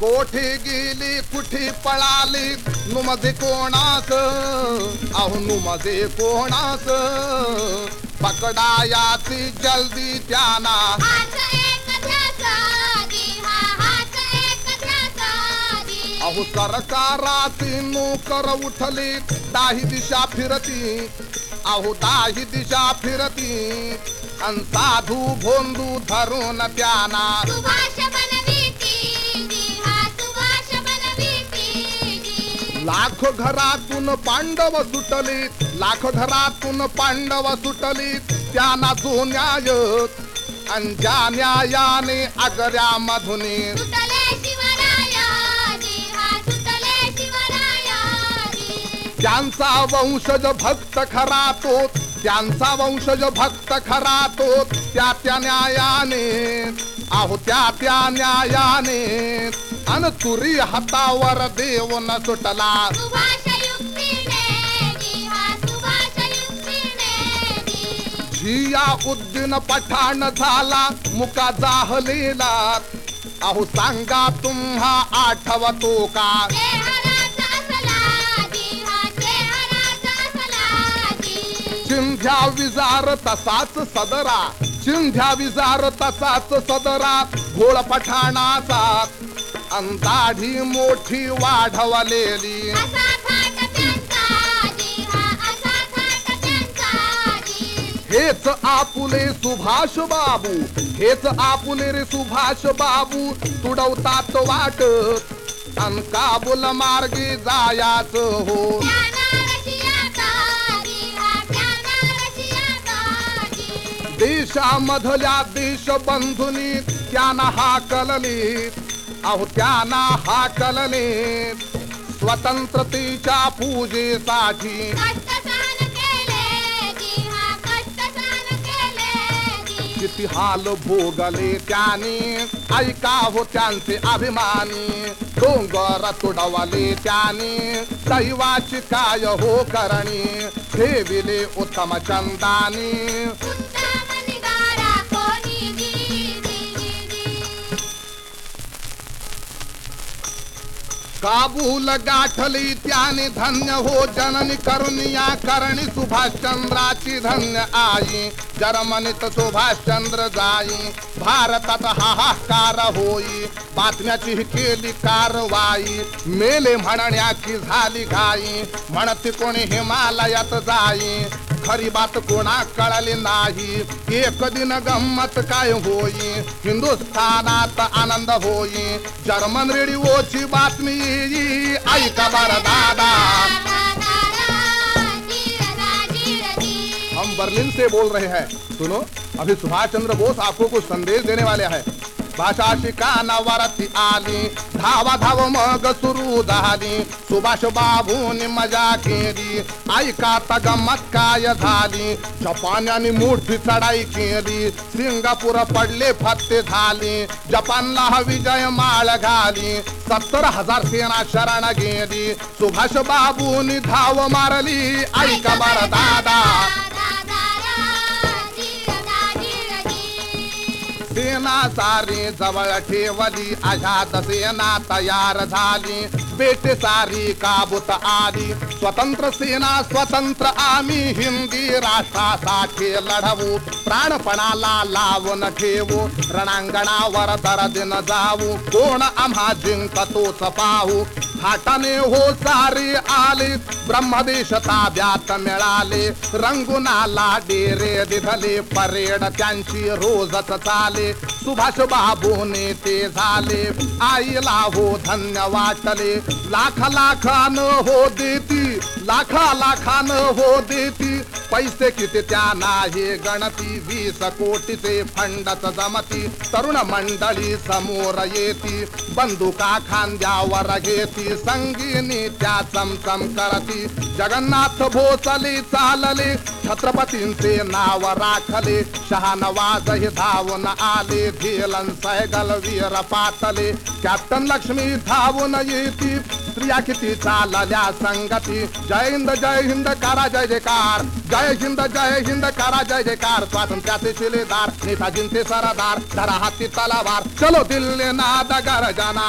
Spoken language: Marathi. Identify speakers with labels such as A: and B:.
A: कोठे गेली कुठे पळाली? नुमजे कोणास? अहो नुमजे कोणास? पकडायाची जल्दी त्यांना. अहो सरकाराची नोकर उठली दाही दिशा फिरती. अहो दाही दिशा फिरती. अन साधू भोंदू धरून त्यांना. लाख घरातून पांडव सुटली लाख घरातून पांडव सुटली त्यांना जो न्याय अन ज्या न्यायाने आगऱ्या मधुनी
B: हा
A: त्यांचा वंशज भक्त खरा तो त्यांचा वंशज भक्त खरा तो त्या त्या न्यायाने आहो त्या त्या न्यायाने अन तुरी हातावर देव न सुटला
B: हा
A: झिया उद्दीन पठाण झाला मुका जाहलेला. अहो सांगा तुम्हा आठवतो का?
B: हा
A: चिंध्या विजार तसाच सदरा चिंध्या विजार तसाच सदरा घोळ पठाणाचा. अंदाढी मोठी वाढवलेली.
B: हा
A: हेच आपुले सुभाष बाबू हेच आपुले रे सुभाष बाबू तुडवतात वाट. अन काबुल मार्गी जायाच हो.
B: हा
A: देशामधल्या देश बंधुनी त्यांना हाकलली. अहो त्यांना हाकलले स्वतंत्रतेच्या पूजेसाठी.
B: हा
A: किती हाल भोगले त्याने ऐका हो त्यांचे अभिमानी. डोंगर तुडवले त्याने दैवाची काय हो करणी. ठेविले उत्तम चंदानी. काबूल गाठली त्याने धन्य हो जननी करुणिया करणी सुभाषचंद्राची धन्य आई. जर्मनीत सुभाषचंद्र जाई भारतात हाहाकार होई. बातम्याची ही केली कारवाई मेले म्हणण्याची झाली घाई. म्हणते कोणी हिमालयात जाई खरी बात कोणा कळली नाही. एक दिन गंमत काय होई हिंदुस्थानात आनंद होई. जर्मन रेडिओची बातमी ऐका बर दादा। हम बर्लिन से बोल रहे हैं। सुनो अभी सुभाष चंद्र बोस आपको कुछ संदेश देने वाले हैं। भाषा शिकाना वरती आली. धावा धाव मग सुरू झाली. सुभाष बाबूनी मजा केली. ऐका गमत काय झाली? जपान्याने मोठी चढाई केली. सिंगापूर पडले फत्ते झाली. जपानला हा विजय माळ घाली. सत्तर हजार सेना शरण गेली. सुभाष बाबूनी धाव मारली. ऐका बर दादा. सेना सारी जवळ ठेवली. आझाद सेना तयार झाली. बेटे सारी काबूत आली. स्वतंत्र सेना स्वतंत्र आम्ही हिंदी राष्ट्रासाठी लढवू. प्राणपणाला लावून ठेवू. रणांगणावर दरदिन जाऊ. कोण आम्हा जिंकतोच पाहू. थाटाने हो सारी आली. ब्रह्मदेश ताब्यात मिळाले. रंगुनाला डेरे दिधले. परेड त्यांची रोजच चाले. सुभाष बाबूने ते झाले. आईला हो धन्य वाटले. लाख लाखान हो देती. लाखा लाखान हो देती. पैसे किती त्या नाही गणती. वीस कोटीचे फंडच जमती. तरुण मंडळी समोर येती. बंदुका खांद्यावर घेती. संगीनी त्या चमचम करती. जगन्नाथ भोसले चालले. छत्रपतींचे नाव राखले. शहानवाज हे धावून आले. धीलन सहगल वीर पातले. कॅप्टन लक्ष्मी धावून येती. स्त्रिया किती चालल्या संगती. जय हिंद जय हिंद करा जय जयकार. जय हिंद जय हिंद करा जय जयकार. स्वातंत्र्याचे शिलेदार नेताजींचे सरदार धरा हाती तलावार. चलो दिल्ली नाद गरजना.